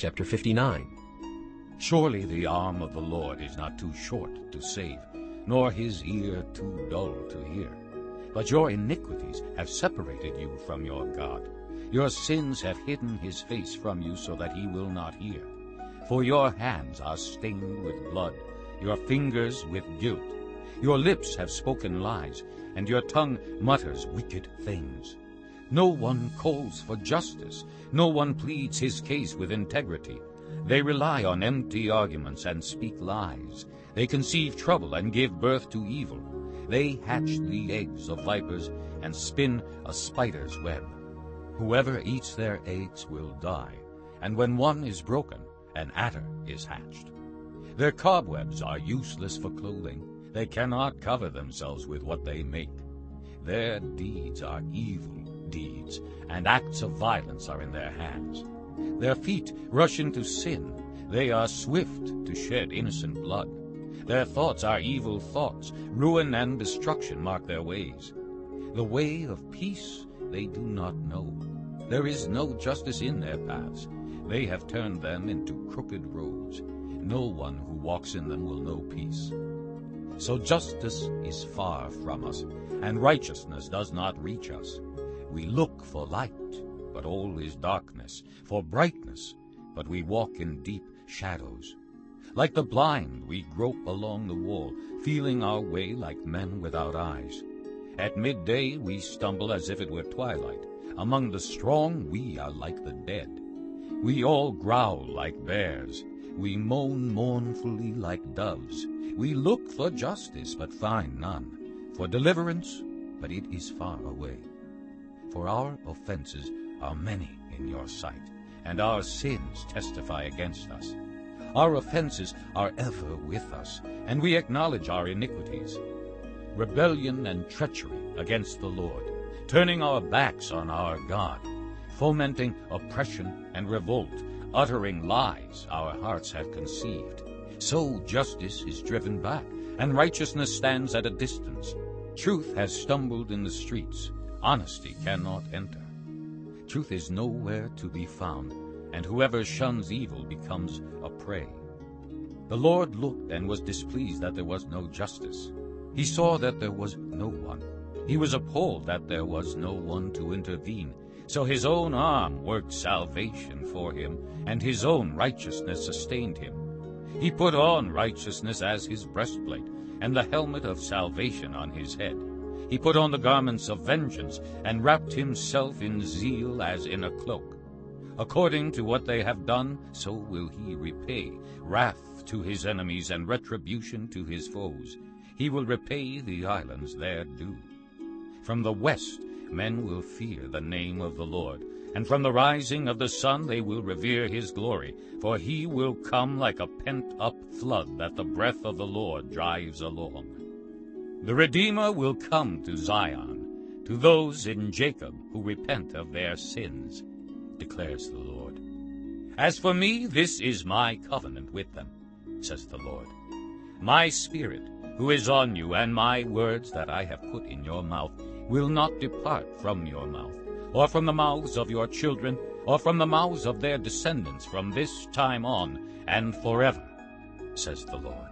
Chapter 59 Surely the arm of the Lord is not too short to save, nor his ear too dull to hear. But your iniquities have separated you from your God. Your sins have hidden his face from you so that he will not hear. For your hands are stained with blood, your fingers with guilt. Your lips have spoken lies, and your tongue mutters wicked things. No one calls for justice, no one pleads his case with integrity. They rely on empty arguments and speak lies. They conceive trouble and give birth to evil. They hatch the eggs of vipers and spin a spider's web. Whoever eats their eggs will die, and when one is broken, an adder is hatched. Their cobwebs are useless for clothing. They cannot cover themselves with what they make. Their deeds are evil deeds, and acts of violence are in their hands. Their feet rush into sin. They are swift to shed innocent blood. Their thoughts are evil thoughts. Ruin and destruction mark their ways. The way of peace they do not know. There is no justice in their paths. They have turned them into crooked roads. No one who walks in them will know peace. So justice is far from us, and righteousness does not reach us. We look for light, but all is darkness, for brightness, but we walk in deep shadows. Like the blind, we grope along the wall, feeling our way like men without eyes. At midday we stumble as if it were twilight. Among the strong we are like the dead. We all growl like bears. We moan mournfully like doves. We look for justice, but find none. For deliverance, but it is far away. For our offenses are many in your sight, and our sins testify against us. Our offenses are ever with us, and we acknowledge our iniquities. Rebellion and treachery against the Lord, turning our backs on our God, fomenting oppression and revolt, uttering lies our hearts have conceived. So justice is driven back, and righteousness stands at a distance. Truth has stumbled in the streets. Honesty cannot enter. Truth is nowhere to be found, and whoever shuns evil becomes a prey. The Lord looked and was displeased that there was no justice. He saw that there was no one. He was appalled that there was no one to intervene. So his own arm worked salvation for him, and his own righteousness sustained him. He put on righteousness as his breastplate, and the helmet of salvation on his head. He put on the garments of vengeance, and wrapped himself in zeal as in a cloak. According to what they have done, so will he repay, wrath to his enemies and retribution to his foes. He will repay the islands their due. From the west men will fear the name of the Lord, and from the rising of the sun they will revere his glory, for he will come like a pent-up flood that the breath of the Lord drives along. The Redeemer will come to Zion, to those in Jacob who repent of their sins, declares the Lord. As for me, this is my covenant with them, says the Lord. My Spirit, who is on you, and my words that I have put in your mouth, will not depart from your mouth, or from the mouths of your children, or from the mouths of their descendants from this time on and forever, says the Lord.